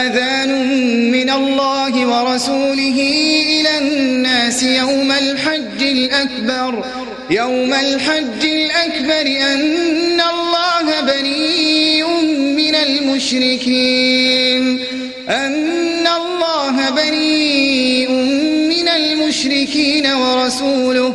وأذان من الله ورسوله إلى الناس يوم الحج الأكبر. يوم الحج الأكبر أن الله بريء من المشركين. أن الله بريء من المشركين ورسوله.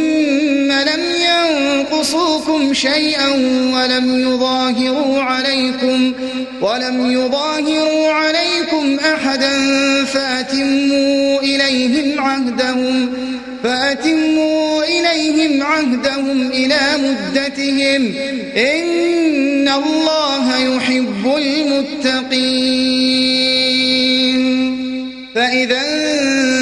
ينقصوكم شيئا ولم يظاهروا عليكم ولم يظاهروا عليكم أحدا فأتموا إليهم عهدهم فأتموا إليهم عهدهم إلى مدتهم. إن الله يحب المتقين. فإذا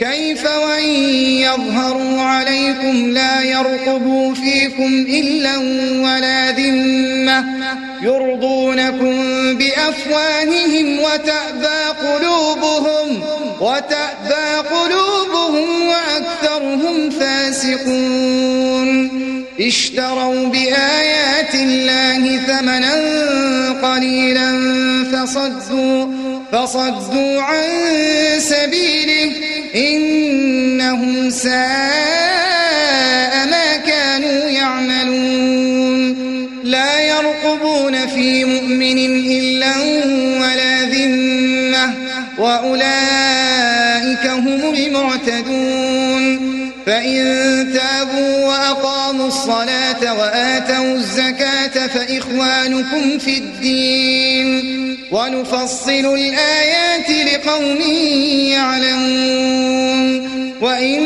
كيف وإن يظهروا عليكم لا يرقبوا فيكم إلا ولا ذمة يرضونكم بأفواههم وتأبى قلوبهم وتأبى قلوبهم وأكثرهم فاسقون اشتروا بآيات الله ثمنا قليلا فصدوا فصدوا عن سبيله إنهم ساء ما كانوا يعملون. لا يرقبون في مؤمن إلا ولا ذمة وأولئك هم المعتدون. فإن تابوا وأقاموا الصلاة وآتوا الزكاة فإخوانكم في الدين. ونفصل الآيات لقوم يعلمون. وإن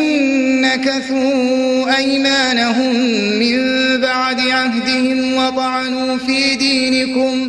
نكثوا أيمانهم من بعد عهدهم وطعنوا في دينكم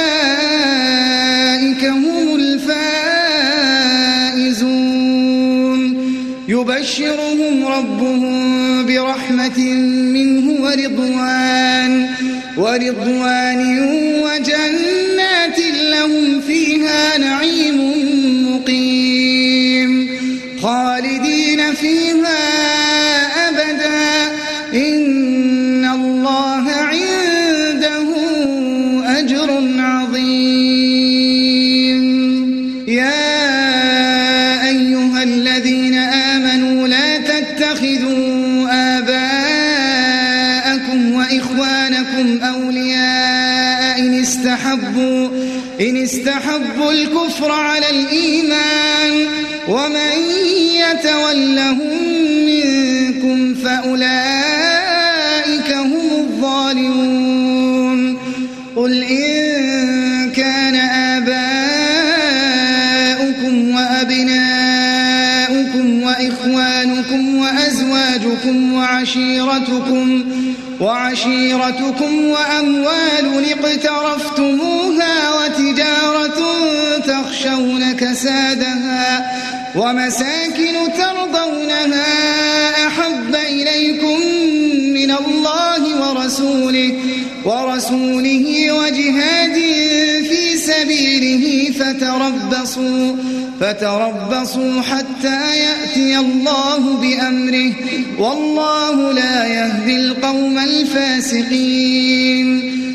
يبشرهم ربهم برحمة منه ورضوان ورضوان وجنات لهم فيها نعيم مقيم خالدين فيها تتخذوا آباءكم وإخوانكم أولياء إن استحبوا إن استحبوا الكفر على الإيمان. ومن يتولهم منكم فأولئك وعشيرتكم وعشيرتكم وأموال اقترفتموها وتجارة تخشون كسادها ومساكن ترضونها أحب إليكم من الله ورسوله ورسوله وجهاد في سبيله فتربصوا فتربصوا حتى يأتي الله بأمره. والله لا يهدي القوم الفاسقين.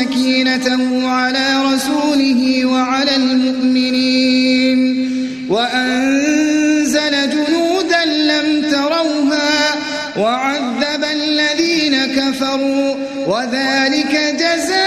سكينته على رسوله وعلى المؤمنين وأنزل جنودا لم تروها وعذب الذين كفروا وذلك جزاء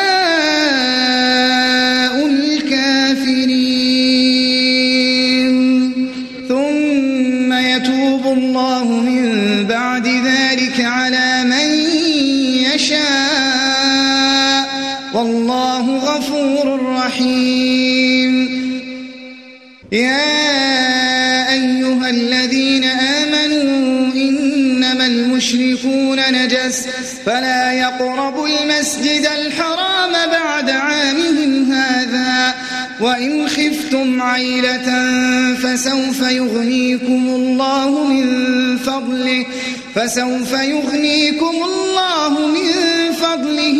نجس فلا يقربوا المسجد الحرام بعد عامهم هذا. وإن خفتم عيلة فسوف يغنيكم الله من فضله فسوف يغنيكم الله من فضله.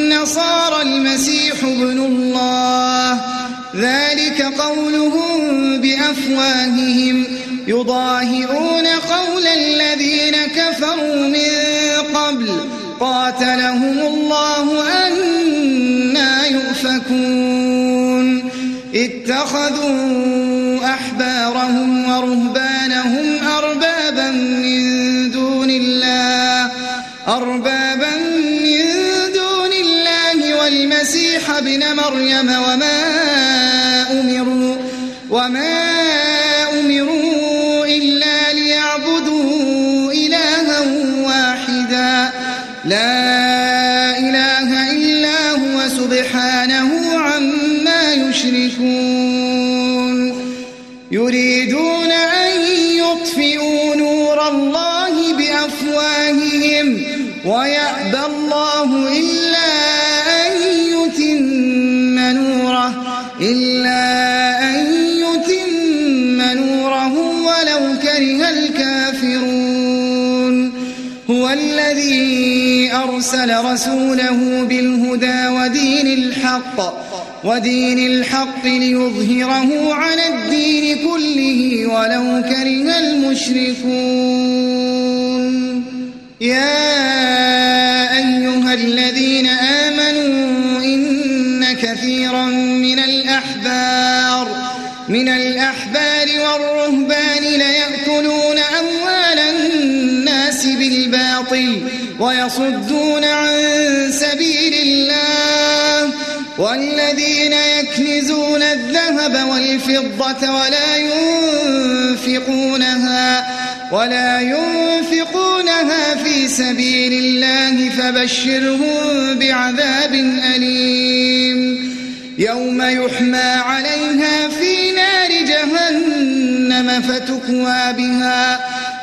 المسيح ابن الله. ذلك قولهم بأفواههم. يضاهئون قول الذين كفروا من قبل. قاتلهم الله أنا يؤفكون. اتخذوا أحبارهم ورهبانهم والمسيح ابن مريم وما أمروا وما أمروا إلا ليعبدوا إلها واحدا. لا إله إلا هو سبحانه عما يشركون. يريدون أن يطفئوا نور الله بأفواههم ويأبى الله إلا أرسل رسوله بالهدى ودين الحق ودين الحق ليظهره على الدين كله ولو كره المشركون. يا أيها الذين آمنوا إن كثيرا من الأحبار من الأحبار والرهبان ليأكلون أموال الناس بالباطل ويصدون عن سبيل الله والذين يكنزون الذهب والفضة ولا ينفقونها ولا ينفقونها في سبيل الله فبشرهم بعذاب أليم. يوم يحمى عليها في نار جهنم فتكوى بها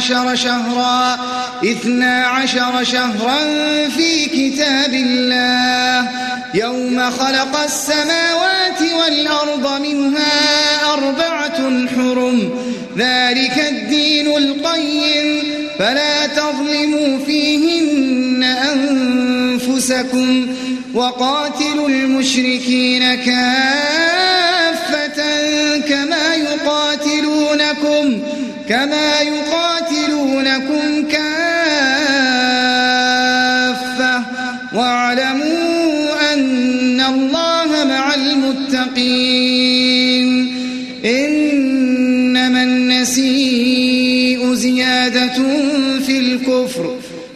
عشر شهرا اثنا عشر شهرا في كتاب الله. يوم خلق السماوات والأرض منها أربعة حرم. ذلك الدين القيم. فلا تظلموا فيهن أنفسكم وقاتلوا المشركين كافة كما يقاتلونكم كما يقاتلونكم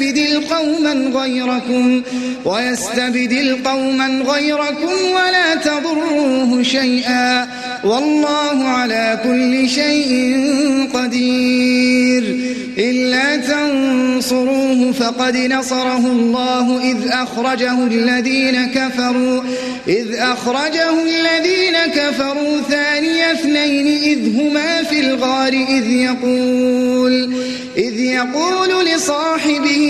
ويستبدل قوما غيركم ويستبدل قوما غيركم ولا تضروه شيئا. والله على كل شيء قدير. إلا تنصروه فقد نصره الله إذ أخرجه الذين كفروا إذ أخرجه الذين كفروا ثاني اثنين إذ هما في الغار إذ يقول إذ يقول لصاحبه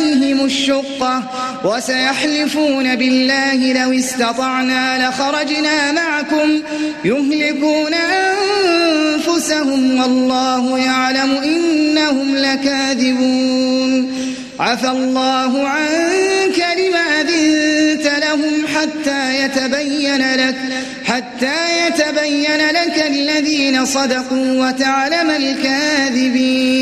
عليهم الشقة وسيحلفون بالله لو استطعنا لخرجنا معكم يهلكون أنفسهم والله يعلم إنهم لكاذبون عفى الله عنك لما أذنت لهم حتى يتبين لك حتى يتبين لك الذين صدقوا وتعلم الكاذبين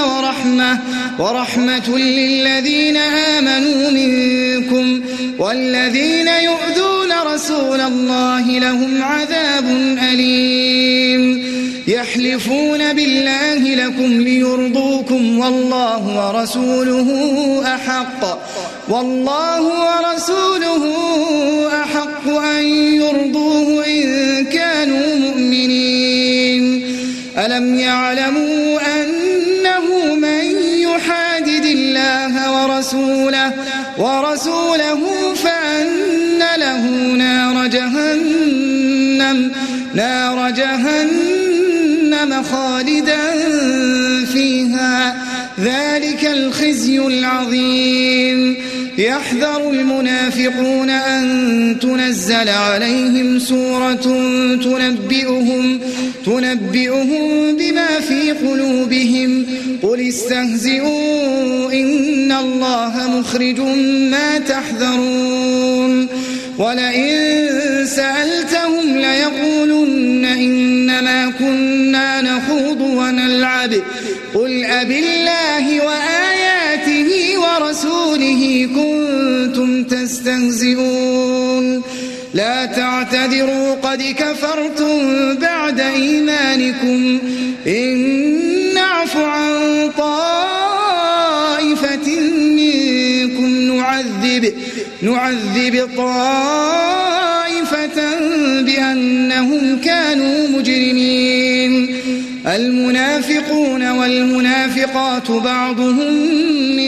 ورحمة ورحمة للذين آمنوا منكم والذين يؤذون رسول الله لهم عذاب أليم. يحلفون بالله لكم ليرضوكم والله ورسوله أحق والله ورسوله أحق أن يرضوه إن كانوا مؤمنين. ألم يعلموا ورسوله ورسوله فأن له نار جهنم نار جهنم خالدا فيها. ذلك الخزي العظيم. يحذر المنافقون أن تنزل عليهم سورة تنبئهم تنبئهم بما في قلوبهم. قل استهزئوا إن الله مخرج ما تحذرون. ولئن سألتهم ليقولن إنما كنا نخوض ونلعب. قل أب الله وآياته ورسوله كنتم تستهزئون. لا تعتذروا قد كفرتم بعد إيمانكم. إن نعف عن طائفة منكم نعذب نعذب طائفة بأنهم كانوا مجرمين. المنافقون والمنافقات بعضهم من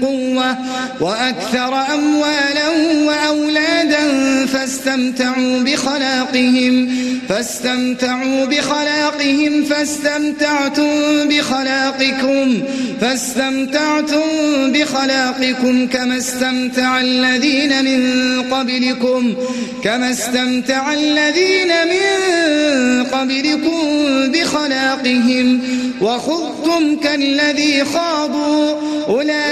قوة وأكثر أموالا وأولادا فاستمتعوا بخلاقهم فاستمتعوا بخلاقهم فاستمتعتم بخلاقكم فاستمتعتم بخلاقكم كما استمتع الذين من قبلكم كما استمتع الذين من قبلكم بخلاقهم. وخذتم كالذي خاضوا أولئك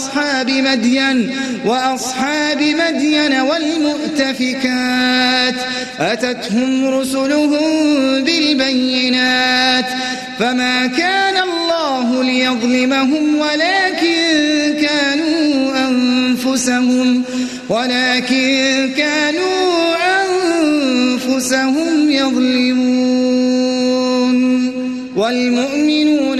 وأصحاب مدين وأصحاب مدين والمؤتفكات أتتهم رسلهم بالبينات فما كان الله ليظلمهم ولكن كانوا أنفسهم ولكن كانوا أنفسهم يظلمون والمؤمنون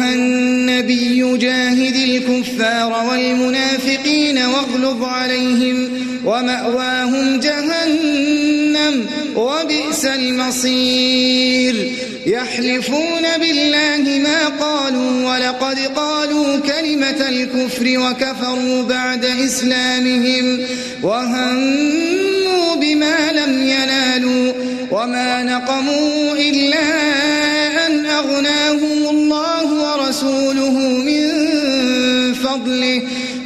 الكفار والمنافقين واغلظ عليهم ومأواهم جهنم وبئس المصير. يحلفون بالله ما قالوا ولقد قالوا كلمة الكفر وكفروا بعد إسلامهم وهموا بما لم ينالوا وما نقموا إلا أن أغناهم الله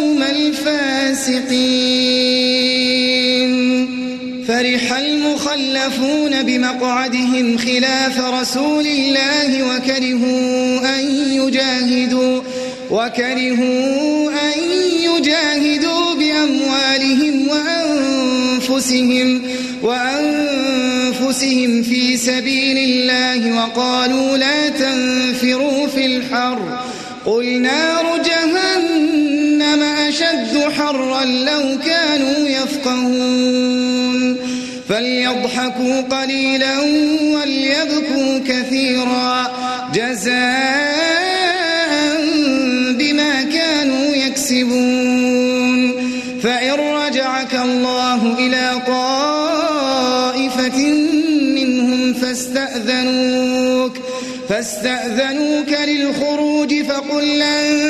القوم الفاسقين. فرح المخلفون بمقعدهم خلاف رسول الله وكرهوا أن يجاهدوا وكرهوا أن يجاهدوا بأموالهم وأنفسهم وأنفسهم في سبيل الله وقالوا لا تنفروا في الحر. قل نار جهنم أشد حرا لو كانوا يفقهون فليضحكوا قليلا وليبكوا كثيرا جزاء بما كانوا يكسبون فإن رجعك الله إلى طائفة منهم فاستأذنوك فاستأذنوك للخروج فقل لن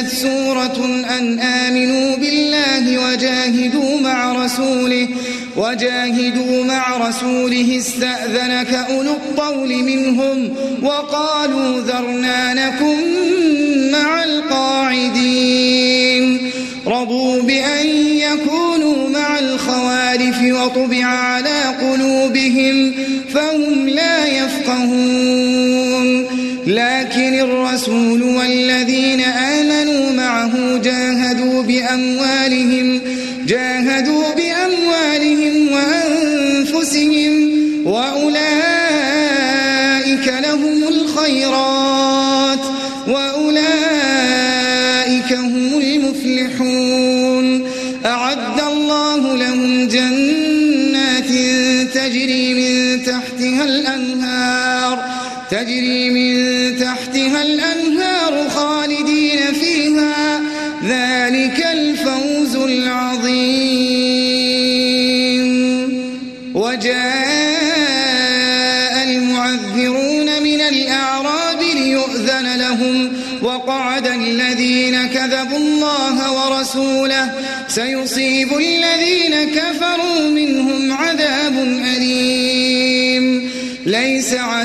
أنزلت سورة أن آمنوا بالله وجاهدوا مع رسوله وجاهدوا مع رسوله استأذنك أولو الطول منهم وقالوا ذرنا نكن مع القاعدين. رضوا بأن يكونوا مع الخوالف وطبع على قلوبهم فهم لا يفقهون. لكن الرسول والذين آمنوا جاهدوا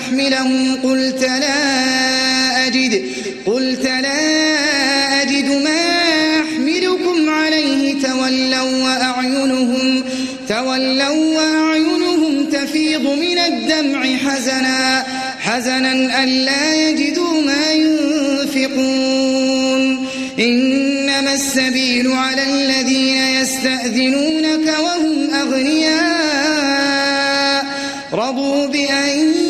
لتحملهم قلت لا أجد. قلت لا أجد ما أحملكم عليه. تولوا وأعينهم تولوا وأعينهم تفيض من الدمع حزنا حزنا ألا يجدوا ما ينفقون. إنما السبيل على الذين يستأذنونك وهم أغنياء. رضوا بأن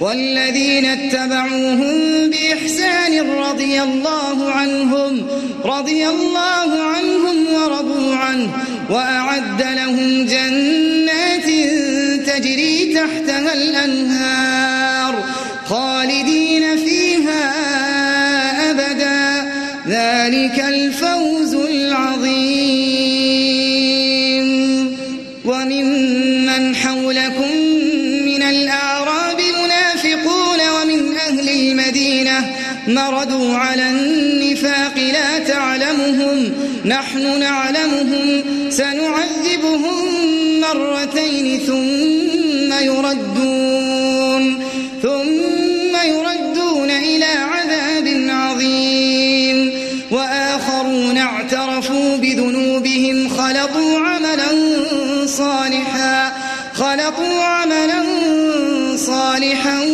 والذين اتبعوهم بإحسان رضي الله عنهم رضي الله عنهم ورضوا عنه وأعد لهم جنات تجري تحتها الأنهار. مردوا على النفاق لا تعلمهم. نحن نعلمهم. سنعذبهم مرتين ثم يردون. ثم يردون إلى عذاب عظيم. وآخرون اعترفوا بذنوبهم. خلطوا عملا صالحا. خلطوا عملا صالحا.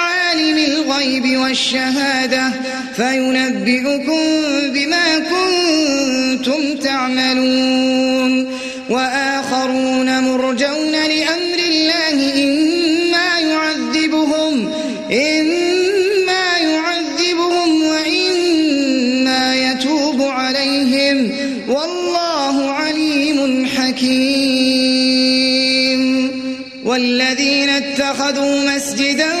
الغيب والشهادة فينبئكم بما كنتم تعملون. وآخرون مرجون لأمر الله إما يعذبهم إما يعذبهم وإما يتوب عليهم. والله عليم حكيم. والذين اتخذوا مسجدا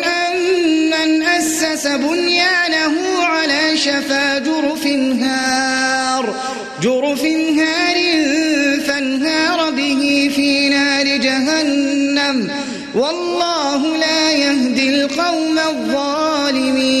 بنيانه على شفا جرف هار جرف هار فانهار به في نار جهنم. والله لا يهدي القوم الظالمين.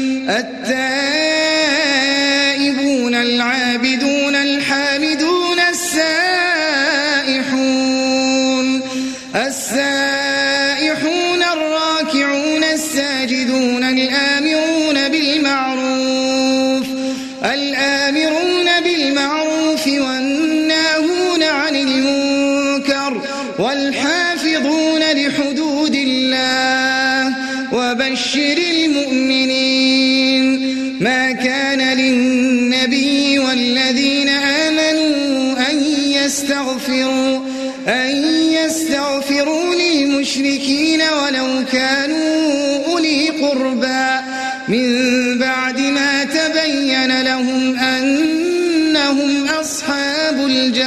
التائبون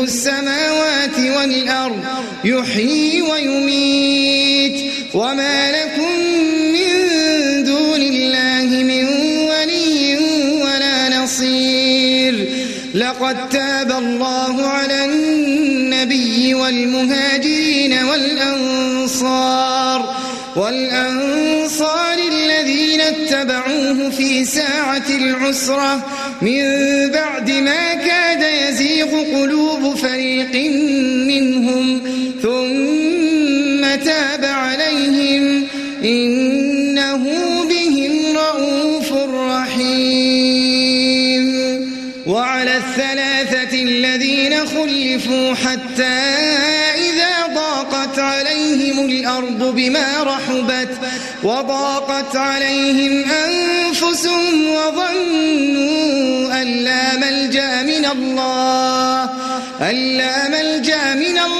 ملك السماوات والأرض يحيي ويميت. وما لكم من دون الله من ولي ولا نصير. لقد تاب الله على النبي والمهاجرين والأنصار والأنصار الذين اتبعوه في ساعة العسرة. من بعد ما كاد يزيغ قلوب فريق منهم ثم تاب عليهم إنه بهم رؤوف رحيم. وعلى الثلاثة الذين خلفوا حتى إذا ضاقت عليهم الأرض بما رحبت وضاقت عليهم أنفسهم الله. أن لا ملجأ من الله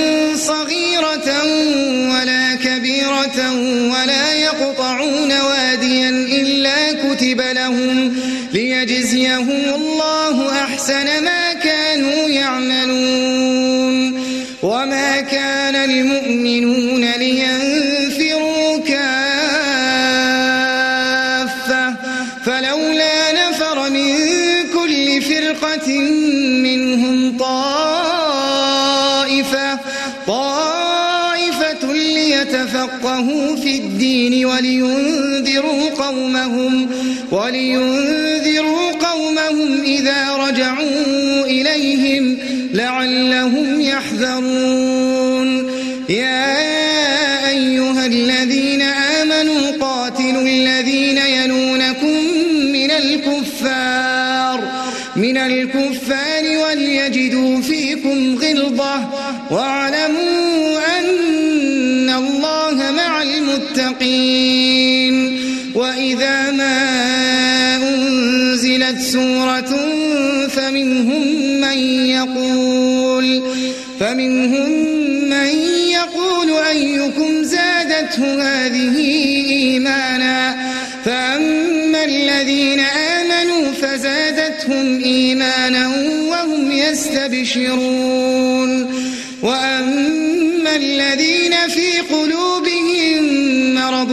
يقطعون واديا إلا كتب لهم ليجزيهم الله أحسن ما كانوا يعملون. وما كان المؤمنون الدين ولينذروا قومهم ولينذروا قومهم إذا رجعوا إليهم لعلهم يحذرون فمنهم من يقول فمنهم من يقول أيكم زادته هذه إيمانا فأما الذين آمنوا فزادتهم إيمانا وهم يستبشرون وأما الذين في قلوبهم مرض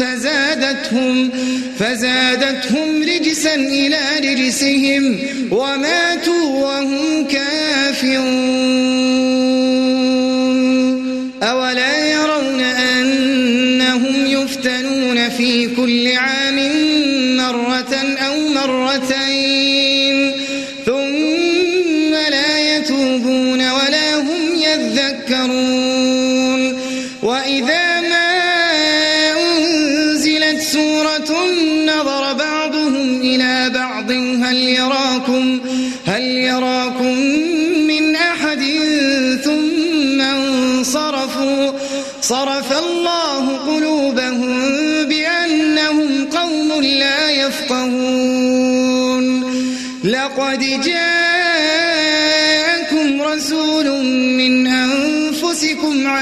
فزادتهم فزادتهم رجسا إلى رجسهم وماتوا وهم كافرون. أولا يرون أنهم يفتنون في كل عام